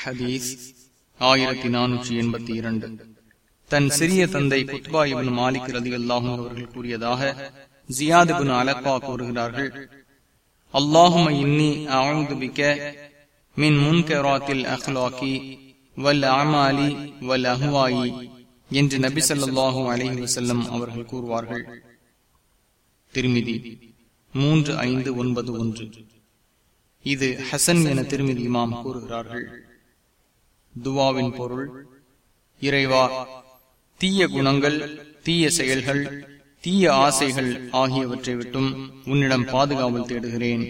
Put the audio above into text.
ஹதீஸ் ஆயிரத்தி நானூற்றி எண்பத்தி இரண்டு. தன் சிறிய தந்தை குத்பாயிபின் மாலிக் ரதி அல்லாஹும் அவர்கள் கூறியதாக ஜியாதுபின் அலப்பா கூறுகிறார்கள். அல்லாஹும இன்னி அவுதுபிக்க மின் முன்கராத்தில் அஹ்லாக்கி வல் அமாலி வல் அஹ்வாயி என்று நபி சொல்லாஹு அலஹி வசல்லம் அவர்கள் கூறுவார்கள். திருமிதி மூன்று ஐந்து ஒன்பது ஒன்று. இது ஹசன் என திருமதி இமாம் கூறுகிறார்கள். துவாவின் பொருள் இறைவா தீய குணங்கள் தீய செயல்கள் தீய ஆசைகள் ஆகியவற்றை விட்டும் உன்னிடம் பாதுகாவல் தேடுகிறேன்.